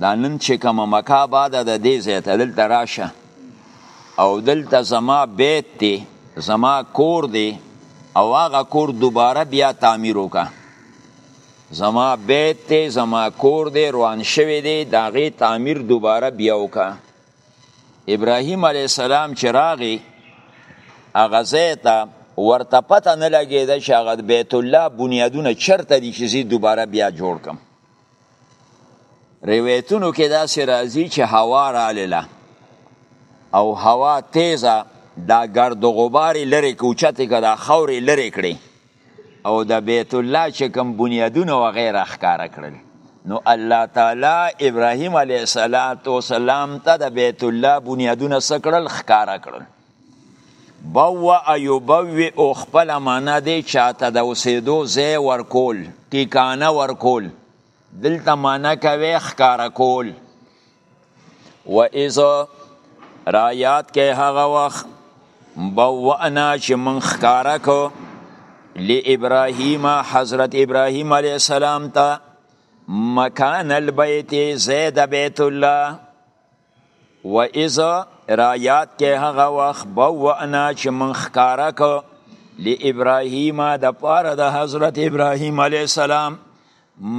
دا نن چې کومه مکه آباده ده دې ځای ته دلته راشه او دلته زما بیت دی زما کور دی او هغه کور دوباره بیا تعمیر وکړه زما بیت دی زما کور دی روان شوی دی د هغې تعمیر دوباره بیا وکړه ابراهیم علیه السلام چې راغی هغه ځای ته ورته پته نه لګېده چې هغه بیت الله بنیادونه چرته دي چې زه دوباره بیا جوړ کړم روایتونو کې دا سي راځي چې هوا رااله او هوا تیزه دا ګرد غبار لری کوچته کړه خورې لری کړي او د بیت الله چې کوم بنیادونه و غیره ښکارا کړل نو الله تعالی ابراهیم علیه السلام ته د بیت الله بنیادونه سکړل ښکارا کړل بوء یبوء او خپل معنا دی چاته د اوسېدو ځای ورکول ټیکانه ورکول دلته معنا کوي ښکارا کول و اذ را یاد کې هغه وخت بوأنا چې من ښکارا کو لابراهیم حضرت ابراهیم علیه السلام ته مکان البیت زید بیت الله و اذ رایات کې هغه وخت بوأنا چې من خکاره کو لابراهیم د پاره د حضرت ابراهیم علی السلام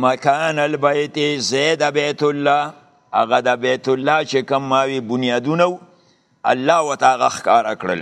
مکان البیت زید بیت الله هغه د بیت الله چې کوم ماوی بنیادونه الله وتعالى خکاره کړل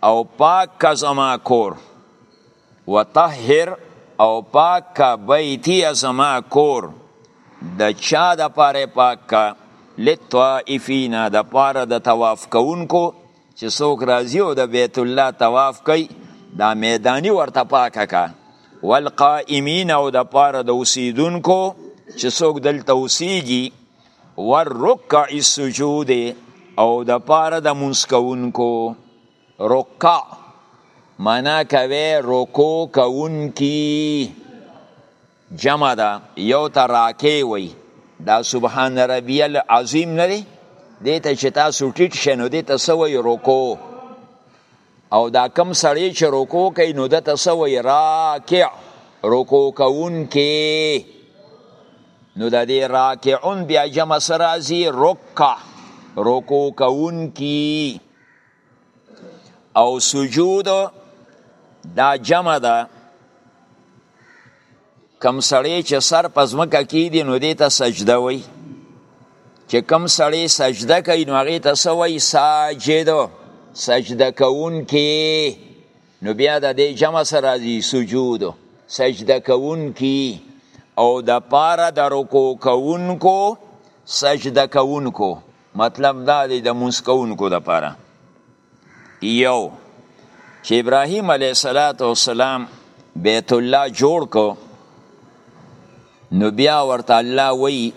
او پاک کا زما کور وطهر او پاک کا بیتی زما کور د چا د پاره پاک کا لطائفین د پاره د طواف کوونکو چې څوک راځي او د بیت الله طواف کوي دا میدانی ورته پاک کا والقائمین او د پاره د اوسیدونکو چې څوک دلته اوسیږي والرکع السجود او د پاره د مونږ کوونکو رکع معنا کوي رکوع کوونکی جمع ده یو ته راکې وي دا سبحان ربی العظیم نه دی دې ته چې تاسو ټیټ شئ نو دې ته څه وایي رکوع او دا کم سړی چې رکوع کوي نو دته سوی راکع رکوع کوون کې نو د دې راکعون بیا جمع سره راځي رکع رکوع کوون کې او سجود دا جمع ده کم سړی چې سر په ځمکه کیږي نو دې ته سجده وای چې کم سړی سجده کوي نو هغه ته سوی ساجد سجده کوون کې نو بیا د دې جمع سره راځي سجود سجده کوون کې او د پاره د رکوع کوونکو سجده کوونکو مطلب دا دی د مونږ کوونکو د پاره یو چې ابراهیم علیه الصلاۃ والسلام بیت الله جوړ کو نو بیا ورته الله وی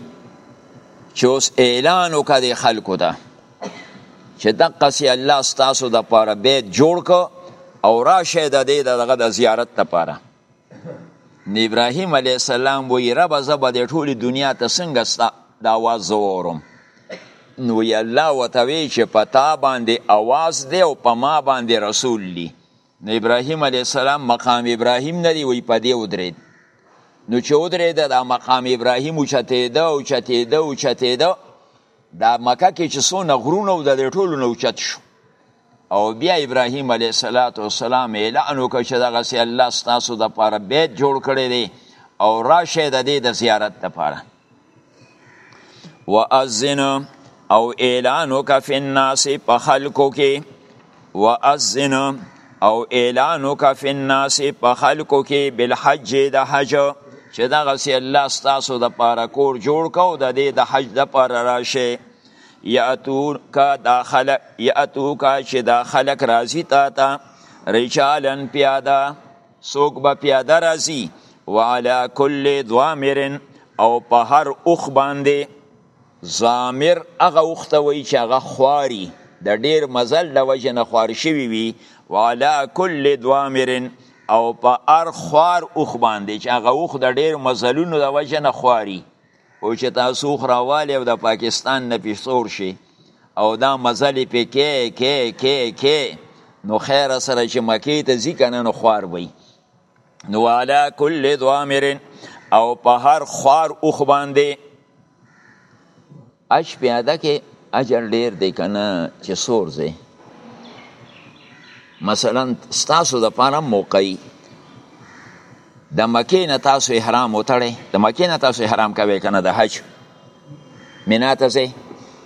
چې اوس اعلان وکړه د خلکو ته چې دقه سي الله ستاسو د پاره بیت جوړ کو او راشه د دې دغه د زیارت لپاره نو ابراهیم علیه السلام وی رب زه به د ټولې دنیا ته څنګه ستا د اواز زه واورم نو وی الله ورته وی چې په تا باندې اواز دی او په ما باندې رسول دی نو ابراهیم علیه السلام مقام ابراهیم نه دی وی په دې ودرېد نو چې ودرېد دا مقام ابراهیم اوچتېده اوچتېده اوچتېده دا مکه کې چې څونه غرونه و د ټولو نه اوچت شو او بیا ابراهیم علیه الصلاۃ والسلام اعلان وکړ چې دغه سي الله ستاسو د پاره بیت جوړ کړی دی او راشه د دې د زیارت لپاره واذن او اعلان وکړه فی الناس په خلکو کې واذن او اعلان وکړه فی الناس په خلکو کې بالحج د حج چې دغه سي الله ستاسو د پاره کور جوړ کو د دې د حج د پاره راشه یاتوکا دا خلق یاتوکا چې دا خلق راځي تا ته رجالن پیاده څوک به پیاده راځي وعلى كل ضامر او په هر اوخ باندې ضامر هغه اوخ ته وایي چې هغه خواري د ډیر مزل د وجې نه خوار شوي وي وعلى كل ضامر او په هر خوار اوخ باندې چې هغه اوخ د ډیر مزلونو د وجې نه خواري او چې تاسو خراوالی او د پاکستان نه پیسور شي او دا مزلې پې کې کې کې کې نو خیر سره چې مکې ته ځي که نه نو خوار وي نو علا کل دوامر او په هر خوار اوخ باندې اش پیاده کې اجر ډیر دی که نه چې سور ځي مثلا ستاسو د پاره موقعي د مکې نه تاسو احرام وتړئ د مکې نه تاسو احرام کوئ که نه د حج مینا ته ځئ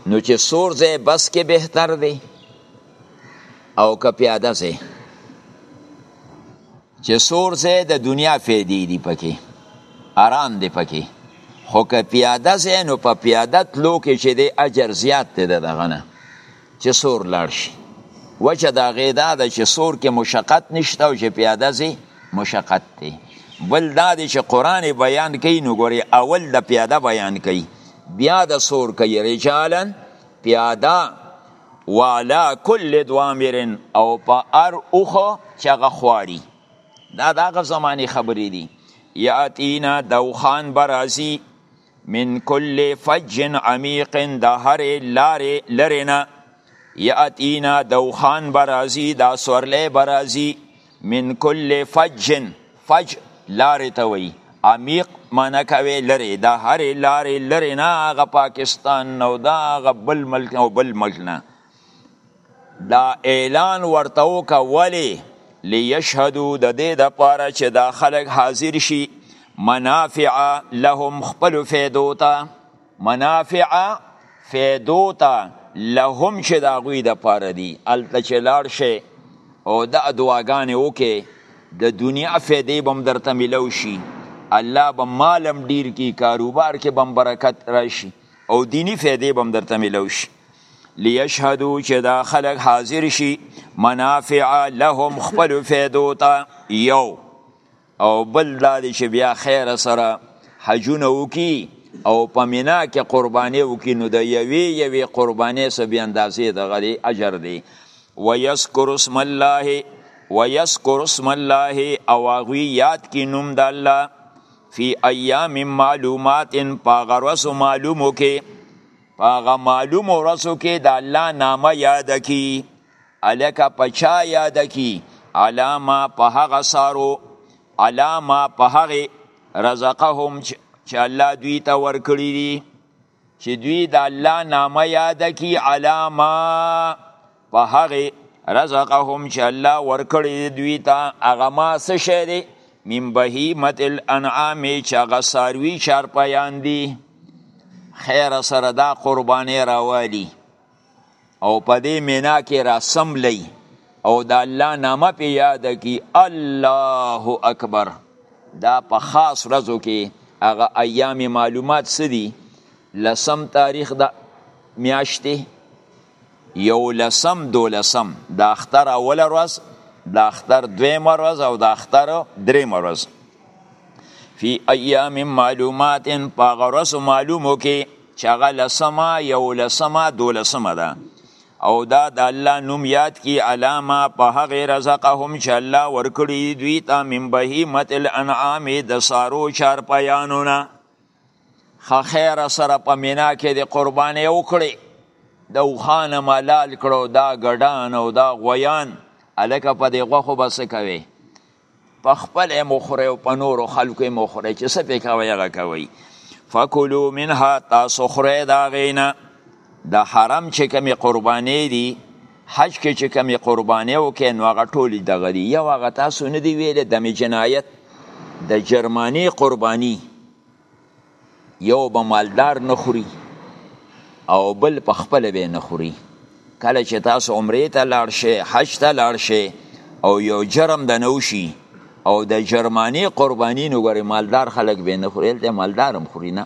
نو چې سور ځای بس کې بهتر دی او که پیاده ځای چې سور ځای د دنیا فیدې دي پکې آرام دی پکې خو که پیاده ځای نو په پیاده تلو کې چې دی اجر زیات دی د دغه نه چې سور لاړ شي وجه د هغې دا ده چې سور کې مشقت نشته او چې پیاده ځي مشقت دی بل دا دی چې قرآن بیان کوي نو ګورې اول د پیاده بیان کوي بیا د سور کوي رجالا پیاده وعلا کل دوامرن او په ار اوخه چې هغه خواري دا د هغه زمانې خبرې دي یاتینا دوخان برازي من کل فج عمیق د هرې لارې لرې نه یاتینا دوخان به راځي دا سورلی به راځي من کل فج فج لارې ته وایي عمیق معنا کوي لرې د هرې لارې لرې نه هغه پاکستان نه او د هغه بل ملک نه او بل ملک نه دا اعلان ورته وکا ولی لیشهدو د دې د پاره چې دا خلک حاضر شي منافع لهم خپل فیدو ته منافع فیدو ته لهم چې دا غوی د پاره دی الته چې لاړ شي او د دعاګانې وکي د دنیا فیدې بم درته ملو شي الله به مالم ډیر کی کاروبار کې بم برکت راشي او دینی فیدې بم درته ملو شي لیشهدو چې دا خلک حاضر شي منافع لهم خپل فیدو ته یو او بل دا دی چې بیا خیر سره حجونه وکي او په مینا کې قرباني وکي نو د یوې یوې قرباني سه بیا اندازې دغه دی اجر دی ویذکر اسم الله ویذکر اسم الله او هغوی یاد کی نوم د الله فی ایام معلومات پاغروس معلومو کې په هغه معلوم ورځو کې د الله نامه یاد کی الکه په چا یاد کی علامه په هغه سارو علامه په هغه رزقهم چې الله دوی ته ورکړي دي چې دوی د الله نامه یاد کی علامه په هغه رزقهم چې الله ورکړي دوی ته هغه ما څه شی دی من بهیمت الانعام چې هغه ساروي چارپیان دي خیر سره دا قربانې راوالي او په دې مینا کې را سملی او د الله نامه په یاد کی الله اکبر دا په خاص ورځو کې هغه ایام معلومات سدي لسم تاریخ د میاشتې یولسم دولسم د اختر اوله ورځ د اختر دویمه ورځ او د اختر دریمه ورځ فی ایام معلومات په هغه ورځو معلومو کې چې هغه لسمه یولسمه دولسمه ده او دا د الله نوم یاد کی علامه په هغه رزقهم چې الله ورکړي دوی ته من بهیمت الانعام د سارو چار پیانونه خخیر سره په مینا کې د قربانې وکړي د اوخانه ملال کړو دا ګډان او دا غویان الکه په دې غوخو بس کوي په خپل مخره او په نور خلکو مخره چې څه پې کوي هغه کوي فکلو منها تاسو خره دا غینا د حرم چې کومې قربانې دي حج کې چې کومې قربانې وکې نو هغه ټولې دغه دي یو هغه تاسو نه دی ویلې د مې جنایت د جرمانې قرباني یو به مالدار نه خوري او بل په خپل به نه خوري کله چې تاسو عمره ته لاړ شئ حج ته لاړ شئ او یو جرم د نوشي او د جرمانې قرباني نو ګوري مالدار خلک به نه خوري دلته مالدار هم خوري نه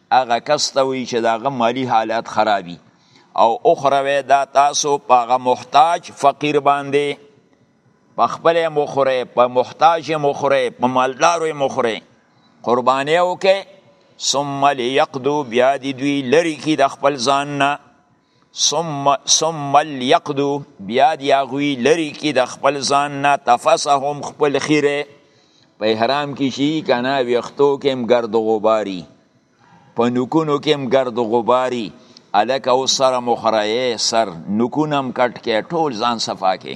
هغه کس ته وي چې داغه مالی حالات خرابي او اخروي دا تاسو پاغه محتاج فقیر باندې په خپل مخره په محتاج مخره په مالدار مخره قرباني او کې ثم ليقدو بیا دی دوی لری کی د خپل ځان نه ثم ثم ليقدو بیا دی هغوی لري کې د خپل ځان نه تفسهم خپل خیره په احرام کې شي کنه ویختو کې هم ګرد غباري په نکونو کې هم ګرد غباري الک او سر مخرایه سر نکونم کټ کې ټول ځان صفا کې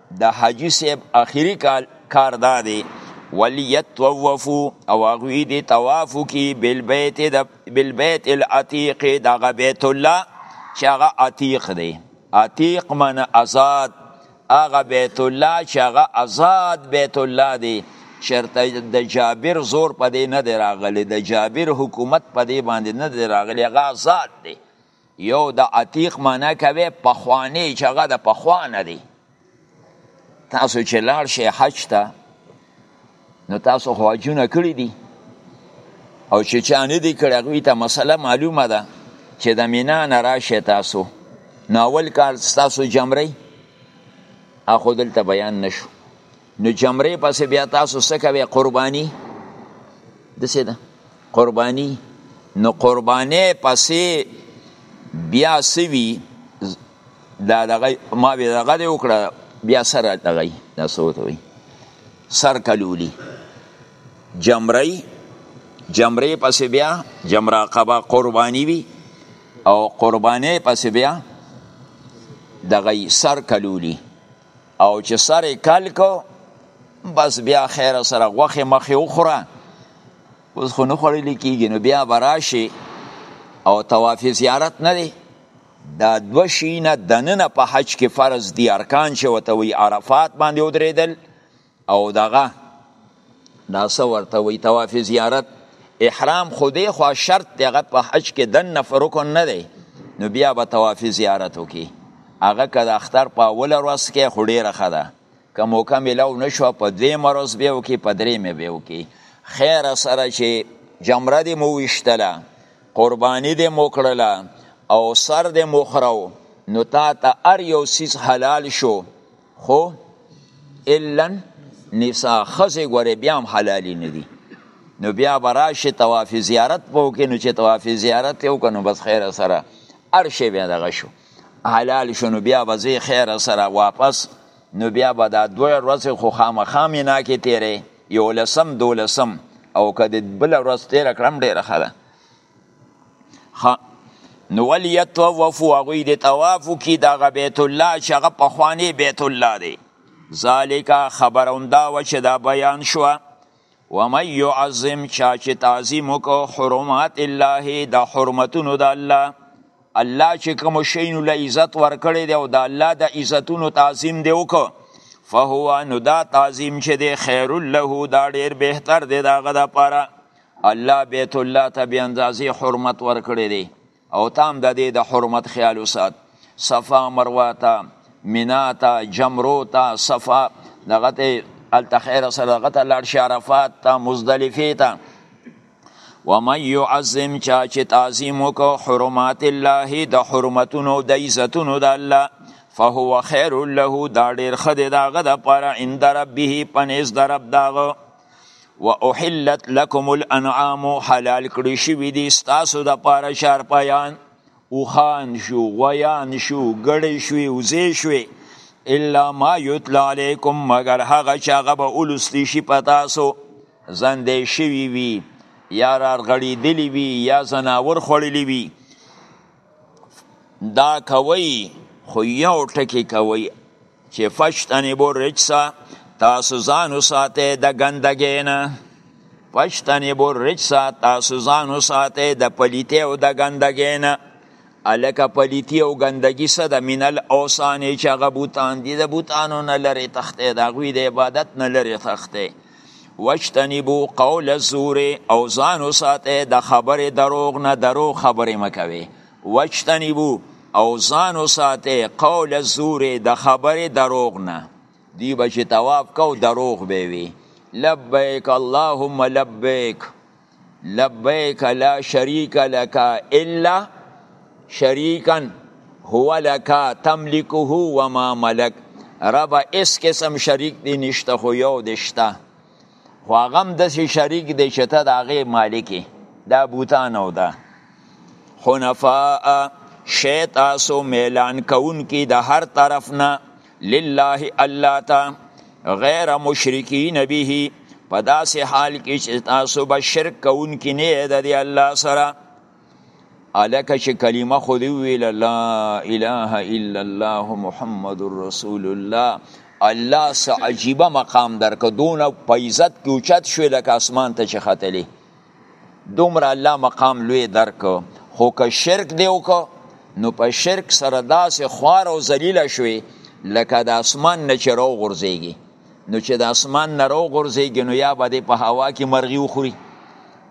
د حاجی صاحب اخیری کال کار دا دی ولیتوفو او هغوی دی طواف کی بالبیت د بالبیت العتیق دغه بیت الله چې هغه عتیق دی عتیق من آزاد هغه بیت الله چې هغه آزاد بیت الله دی چرته د جابر زور په دې نه دی راغلی د جابر حکومت په دې باندې نه دی راغلی هغه آزاد دی یو د عتیق معنا کوي پخوانی چې هغه د پخوا نه دی تاسو چې لاړ شئ حج ته نو تاسو خو حجونه کړي دي او چې چا نه دي کړي هغوی ته مسله معلومه ده چې د مینا نه راشئ تاسو نو اول کار ستاسو جمرې اخو دلته بیان نشو نو جمرې پسې بیا تاسو څه کوئ قرباني دسې ده قرباني نو قرباني پسې بیا سوي دا دغه ما به دغه دی وکړه بیا سره دغه دا سوت وي سر کلولی جمري جمري پسې بیا جمرا قبا قرباني وي او قرباني پسې بیا دغه سر کلولی او چې سر یې کل کو بس بیا خیر سره غوښې مخې وخوره اوس خو نه خوړل کېږي نو بیا به راشي او طواف زیارت نه دی دا دوه شیونه دننه په حج کې فرض دي ارکان چې ورته وایي عرفات باندې ودرېدل او دغه دا څه ورته وي طواف زیارت احرام خو دی خو شرط دی هغه په حج کې دنه رکن نه دی نو بیا به طواف زیارت وکړي هغه که د اختر په اوله ورځ کې خو ډېره ښه ده که موقع میلاو نه شوه په دویمه ورځ به یې وکړي په درېیمه به یې وکړي خیره سره چې جمره دې مو ویشتله قرباني دې مو کړله او سر دې مو خرو نو تا ته هر یو څیز حلال شو خو الا نساء خزه ګوره بیا هم حلالي نه دي نو بیا براشي طواف زیارت په کې نو چې طواف زیارت یو کنو بس خیر سره ارشه بیا دغه شو حلال شنو بیا بزی خیر سره واپس نو بیا به دا دوه ورځې خو خامخا مینا کې تیرې یو لسم دو لسم او که د بل ورځ تیره کړم ډیره ښه ده خ نو ولی یتوفو هغوی د طواف کی دغه بیت الله چې هغه پخوانی بیت الله دی ذالک خبر هم دا و چې دا بیان شو ومن یعظم چا چې تعظیم وکړو حرمات الله د حرمتونو د الله الله چې کوم شینو له عزت ورکړي دی او د الله د عزتونو تعظیم دی وکړو فهو نو دا تعظیم چې دی خیر له دا ډیر بهتر دی دغه د پاره الله بیت الله ته بی اندازې حرمت ورکړی دی او تام د دې د حرمت خیال وسات صفا مروه ته مینا ته جمرو ته صفا دغه ته التخیر سره دغه ته لاړ شي عرفات ته مزدلفه ته ومن يعظم چا چې تعظیم وکړو حرمات الله د حرمتونو د عزتونو د الله فهو خیر له دا ډیر خدای داغه د پاره عند ربه پنيز درب داغه و احلت لكم الانعام حلال کړی شوی دی ستاسو د پاره شارپایان اوخان شو غویان شو ګړی شوی وزې شوی الا ما یتلا علیکم مگر هغه چې هغه به ولستی شي په تاسو زندې شوي وي یا رارغړېدلي وي یا ځناور خوړلي وي دا کوي خو یو ټکی کوي چې فشتنبو رجسا تاسو ځان وساتئ د ګندګۍ نه فشتنبو رجسا تاسو ځان وساتئ د پلیتې او د ګندګۍ نه الکه پلیتی او ګندګی څه د مینل اوسانې چې هغه بوتان دي د بوتانو نه لرې تختې د هغوی د عبادت نه لرې تختې وجتنبو قول الزور او ځان وساته د خبرې دروغ نه درو خبرې مکوي وجتنبو او ځان وساته قول الزور د خبرې دروغ نه دی به چې طواف کو دروغ به وي لبیک اللهم لبیک لبیک لا شریک لک الا شریکا هو لک تملکه و ما ملک رب اس قسم شریک دی نشته خو یو دی شته خو هغه هم داسې شریک دی چې ته د هغې مالک دا بوتان او ده حنفاء شی تاسو میلان کون کی د هر طرف نه لله الله تا غیر مشرکین به په داسې حال کې چې تاسو به شرک کوونکي نه یې د الله سره الکه چې کلمه خو دی ویل لا اله الا الله محمد رسول الله الله سه عجیبه مقام درک دونه په عزت کې اوچت شوې لکه اسمان ته چې ختلې دومره الله مقام لوی درک خو که شرک دی وکړو نو په شرک سره داسې خوار او ذلیل شوي لکه د اسمان نه چې راو غورځېږي نو چې د اسمان نه راو غورځېږي نو یا به دې په هوا کې مرغي وخوري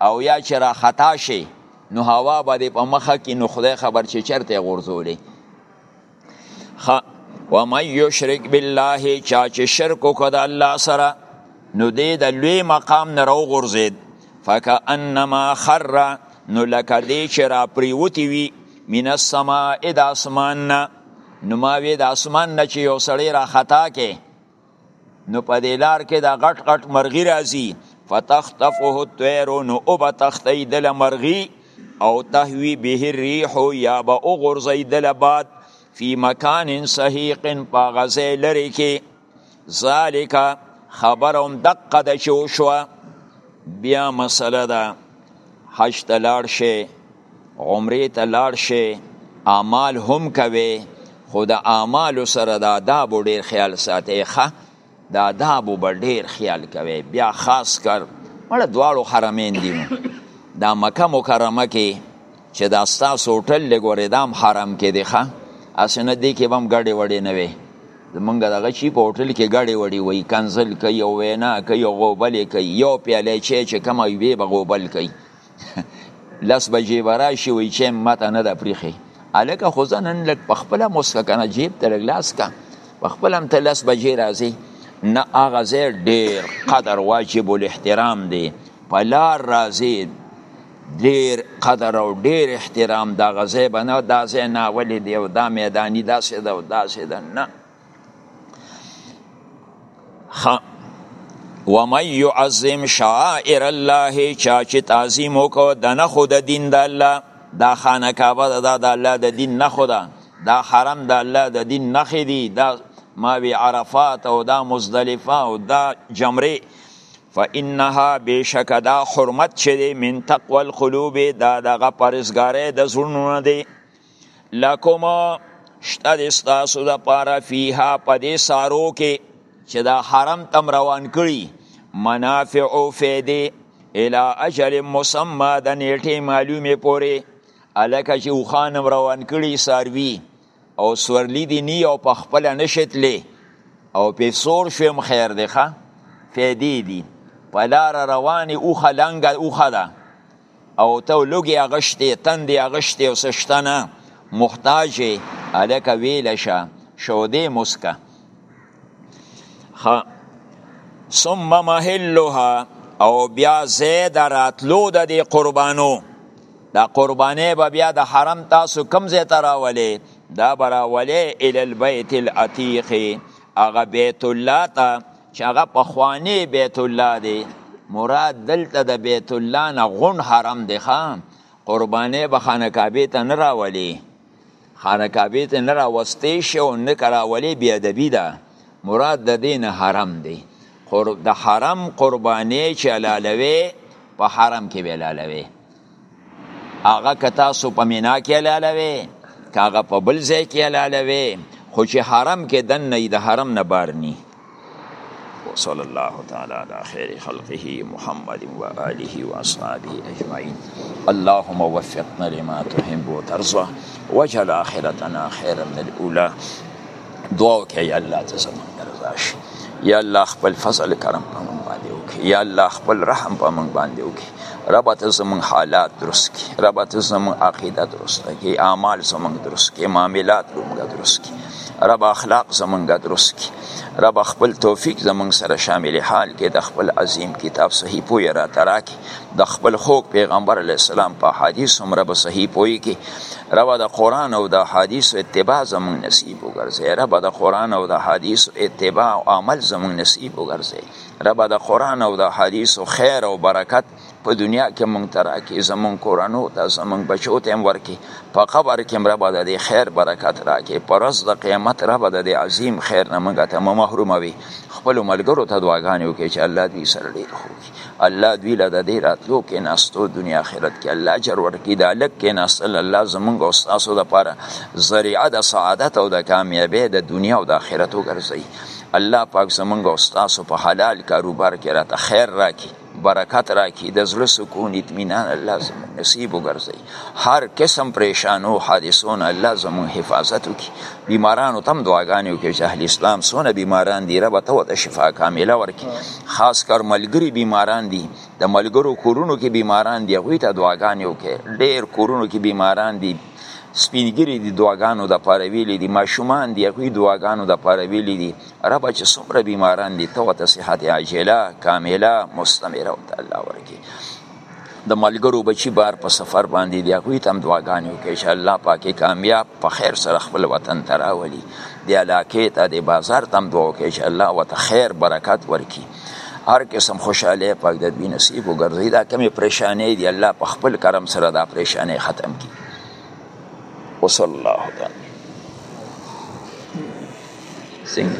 او یا چې را خطا شي نو هوا به دې په مخه کې نو خدای خبر چې چرته غورځولې خ و من یشرک بالله چا چې شرک وکړ د الله سره نو دې د لوی مقام نه راوغورځېد فکأنما خر نو لکه دې چې را پریوتی وي من السماء د اسمان نه نو ما وی د اسمان نه چې یو سړی را خطا کې نو په دې لار کې دا غټ غټ مرغی راځي فتختفه الطير نو او به تختی دل مرغی او تهوی به الريح یا به او غرزی دل باد فی مکان صحیق پا غزه لری کې ذالک خبرهم دقه د شو شو بیا مسله ده حج تلاړ شي عمرې ته لاړ شي اعمال هم کوي خو د اعمالو سره د آدابو ډیر خیال ساتي ښه د آدابو به ډیر خیال کوي بیا خاص کر مړه دواړو حرمین دي دا مکه مکرمه کې چې دا ستاسو هوټل دی ګورې دا هم حرم کې دی ښه هسې نه دی کې به هم ګډې وډې نه وي زمونږ دغه چی په هوټل کې ګډې وډې وي کنزل کوي او وینا کوي او غوبلې کوي یو پیاله چای چې کومه وي به غوبل کوي لس بجې به راشي وایي چې ماته نه ده پرېښې هلکه خو زه نن لږ په خپله هم اوس که که نه جیب ته لږ لاس که په خپله هم ته لس بجې راځې نه هغه ځای ډېر قدر واجب الاحترام دی په لار راځې ډېر قدر او ډېر احترام دغه ځای به نه دا ځای نه ولې دی او دا میداني داسې ده او داسې ده نه ها ومن يعظم شعائر الله چا چې تعظیم وکړو د نه خو د دین د الله دا خانه کعبه ده دا د الله د دین نه خو ده دا حرم د الله د دین نه خې دي دا ماوی عرفات او دا مزدلفه او دا جمره فانها بشک دا حرمت چې من تقوا القلوب دا دغه پرزګاره د زړونو نه دی لکم شته د ستاسو د پاره فیها په دې سارو کې چې دا حرم تم روان کړي منافع او فیدې الی اجل مسمى د نیټې معلومې پورې الکه چې وخانم روان کړي ساروي او سورلی دی نی او په خپل نشتلې او په سور شوم خیر دی ښه فیدې دي په لار روانې اوخه لنګه اوخه ده او ته لوګي اغشتې تندې اغشتې او سشته نه محتاج الکه ویل شه شودې مسکه ثم محلها او بیا زید راتلو د دې قربانو دا قربانې به بیا د حرم تاسو کم زې تراولې دا براولې ال البيت العتیق اغه بیت الله ته چې هغه پخوانی بیت الله دی مراد دلته د بیت الله نه غون حرم دی ښه قربانې به خانه کعبې ته نه راولي خانه کعبې ته نه راوستې شي او نه که راولي بې ادبي ده مراد د دې نه حرم دی د حرم قربانې چې حلالوې په حرم کې به حلالوې هغه که تاسو په مینا کې حلالوي که هغه په بل ځای کې حلالوي خو چې حرم کې دننه د حرم نه بار نی وصلى الله تعالى على خير خلقه محمد وآله وأصحابه أجمعين اللهم وفقنا لما تحب وترضى واجعل آخرتنا خيرا من الأولى دعا وکړه یا الله ته زموږ رضا شي یا الله خپل فضل کرم په موږ باندې وکړي یا الله خپل رحم په موږ باندې وکړي رب ته زموږ حالات درست کړي رب ته زموږ عقیده درست کړي اعمال زموږ درست کړي معاملات زموږ درست کړي رب اخلاق زموږ درست کړي رب خپل توفیق زموږ سره شامل حال کې د خپل عظیم کتاب صحیح پوی را تراکي د خپل خوږ پیغمبر علی السلام په حدیث عمره به صحیح پوي کې رب د قران او د حدیث اتباع زمون نصیب وګرځي رب د قران او د حدیث اتباع او عمل زمون نصیب وګرځي رب د قران او د حدیث خیر او برکت په دنیا کې مونږ ترا کې زمون کورانو ته زمون بچو ته هم ورکي په قبر کې رب د دې خیر برکت راکې پر ورځ د قیامت رب د دې عظیم خیر نه مونږ ته محروموي خپل ملګرو ته دعاګانې وکړي چې الله دې سره ډیر خو الله دوی له د دې راتلو کې ناستو دنیا آخرت کې الله اجر ورکړي دا لک کې ناستل الله زمونږ او تاسو لپاره ذریعه د سعادت او د کامیابی د دنیا او د آخرت وګرځي الله پاک زمونږ او تاسو په حلال کاروبار کې راته خیر راکړي برکت راکړي د زړه سکون اطمینان الله زمونږ نصیب وګرځي هر قسم پریشانو حادثو نه الله زموږ حفاظت وکړي بیمارانو تم دعاګانې وکړي چې اهل اسلام څونه بیماران دي رب ته ورته شفا کامله ورکړي خاص کر ملګري بیماران دي د ملګرو کورونو کې بیماران دي هغوی ته دعاګانې وکړي ډېر کورونو کې بیماران دي سپینګری دي دعاګانو د پاره ویلې دي ماشومان دي هغوی دعاګانو د پاره ویلې دي رب چې څومره بیماران دي ته ورته صحت عاجله کامله مستمره ورته الله ورکړي د ملګرو بچی بار په سفر باندې دی هغوی ته هم دعاګانې وکړئ چې الله پاک یې کامیاب په خیر سره خپل وطن ته راولي دې علاقې ته دې بازار ته هم دعا وکړئ چې الله ورته خیر برکت ورکړي هر قسم خوشحالي پاک د دوی نصیب وګرځي دا کمې پریشانې دي الله په خپل کرم سره دا پریشانې ختم کړي وصلی الله تعالی څنګه